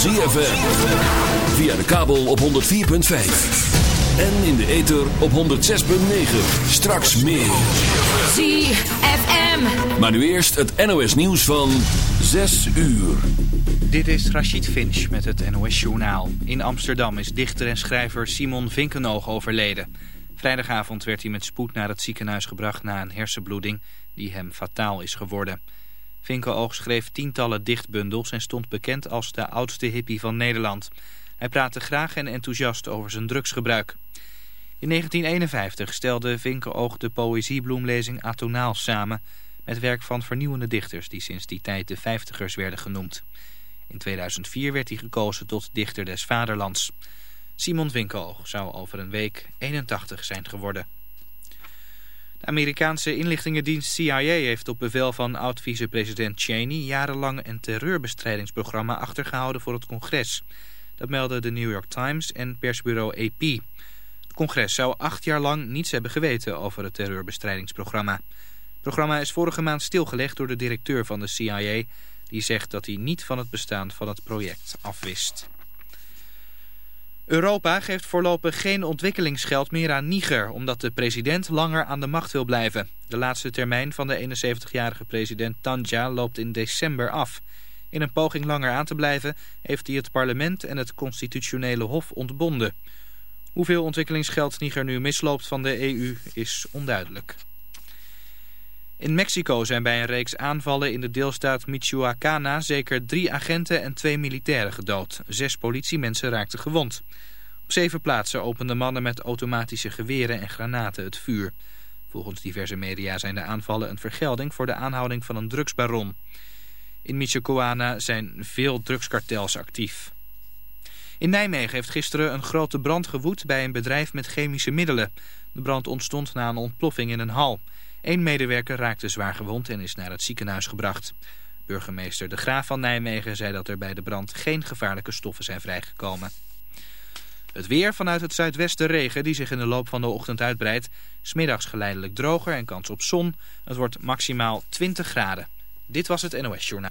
ZFM. Via de kabel op 104.5. En in de ether op 106.9. Straks meer. ZFM. Maar nu eerst het NOS nieuws van 6 uur. Dit is Rachid Finch met het NOS Journaal. In Amsterdam is dichter en schrijver Simon Vinkenoog overleden. Vrijdagavond werd hij met spoed naar het ziekenhuis gebracht na een hersenbloeding die hem fataal is geworden. Vinkenoog schreef tientallen dichtbundels en stond bekend als de oudste hippie van Nederland. Hij praatte graag en enthousiast over zijn drugsgebruik. In 1951 stelde Vinkenoog de poëziebloemlezing Atonaal samen... met werk van vernieuwende dichters die sinds die tijd de vijftigers werden genoemd. In 2004 werd hij gekozen tot dichter des vaderlands. Simon Vinkenoog zou over een week 81 zijn geworden. De Amerikaanse inlichtingendienst CIA heeft op bevel van oud-vicepresident Cheney jarenlang een terreurbestrijdingsprogramma achtergehouden voor het congres. Dat meldden de New York Times en persbureau AP. Het congres zou acht jaar lang niets hebben geweten over het terreurbestrijdingsprogramma. Het programma is vorige maand stilgelegd door de directeur van de CIA... die zegt dat hij niet van het bestaan van het project afwist. Europa geeft voorlopig geen ontwikkelingsgeld meer aan Niger... omdat de president langer aan de macht wil blijven. De laatste termijn van de 71-jarige president Tanja loopt in december af. In een poging langer aan te blijven... heeft hij het parlement en het constitutionele hof ontbonden. Hoeveel ontwikkelingsgeld Niger nu misloopt van de EU is onduidelijk. In Mexico zijn bij een reeks aanvallen in de deelstaat Michoacana zeker drie agenten en twee militairen gedood. Zes politiemensen raakten gewond. Op zeven plaatsen openden mannen met automatische geweren en granaten het vuur. Volgens diverse media zijn de aanvallen een vergelding voor de aanhouding van een drugsbaron. In Michoacana zijn veel drugskartels actief. In Nijmegen heeft gisteren een grote brand gewoed bij een bedrijf met chemische middelen. De brand ontstond na een ontploffing in een hal. Eén medewerker raakte zwaar gewond en is naar het ziekenhuis gebracht. Burgemeester De Graaf van Nijmegen zei dat er bij de brand geen gevaarlijke stoffen zijn vrijgekomen. Het weer vanuit het zuidwesten regen die zich in de loop van de ochtend uitbreidt. Smiddags geleidelijk droger en kans op zon. Het wordt maximaal 20 graden. Dit was het NOS Journaal.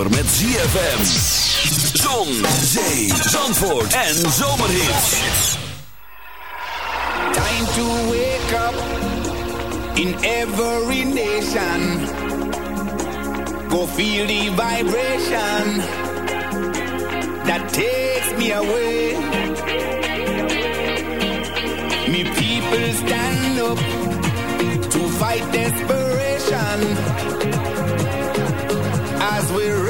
zomer met ZFM. Zon, zee, zandvoort en zomerhits. Time to wake up in every nation. Go feel the vibration that takes me away. Me people stand up. to fight desperation as we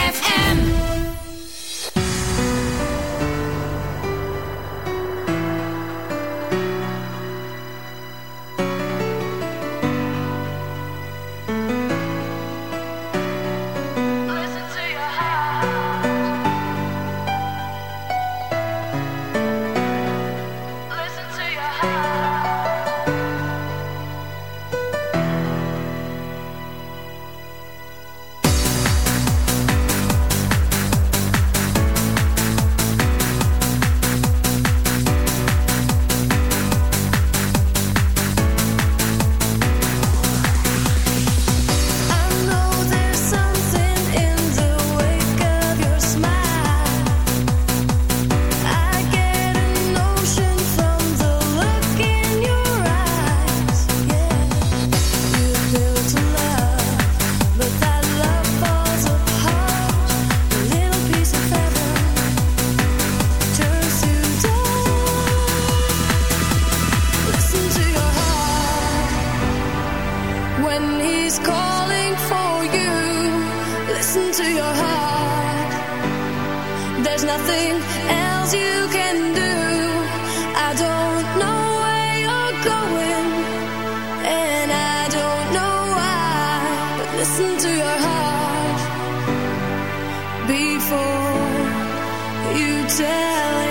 Tell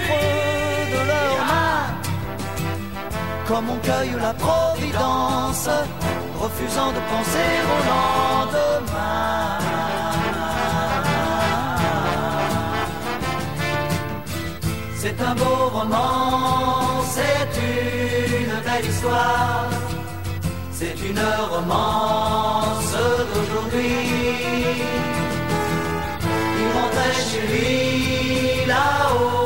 creux de leurs mains. Comme on cueille la providence, refusant de penser au lendemain. C'est un beau roman, c'est une belle histoire. C'est une romance d'aujourd'hui. Il rentrait chez lui là-haut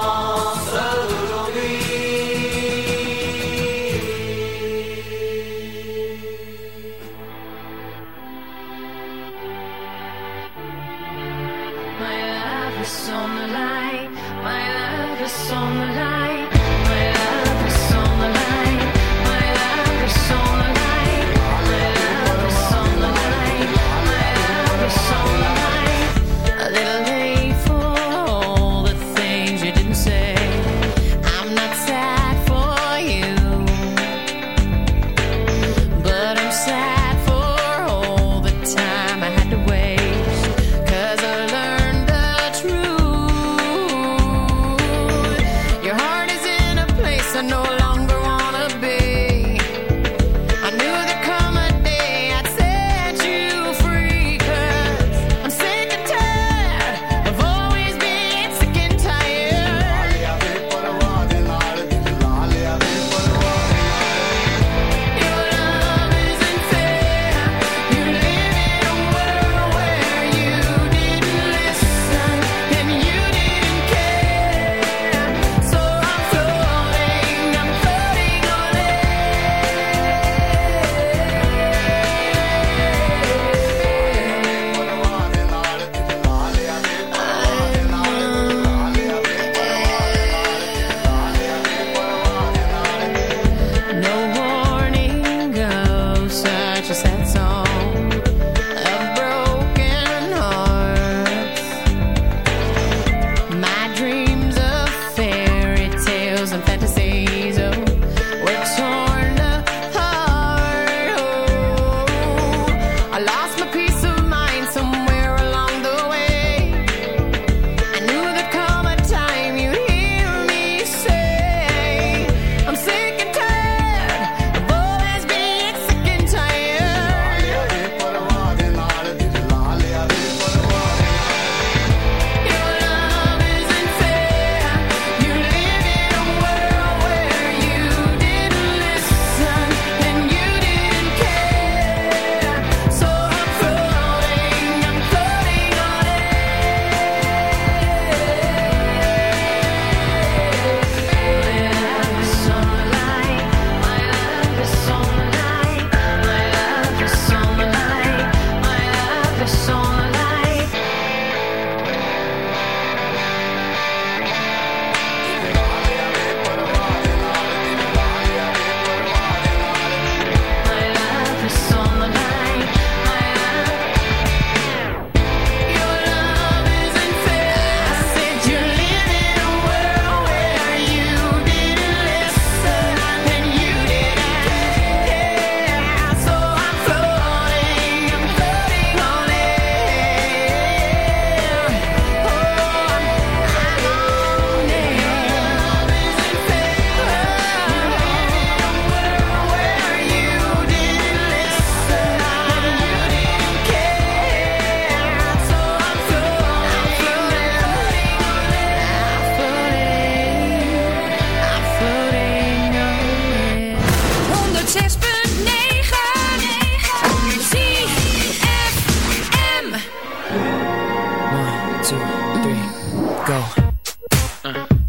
Uh.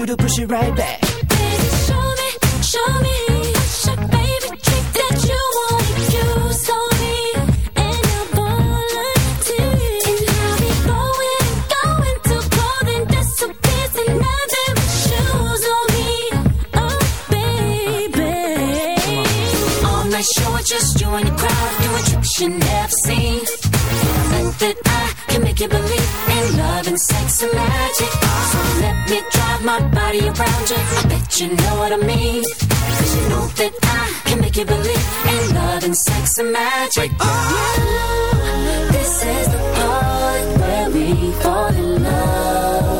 you to push it right back. make you believe in love and sex and magic. So let me drive my body around you. I bet you know what I mean. Cause you know that I can make you believe in love and sex and magic. Oh. This is the part where we fall in love.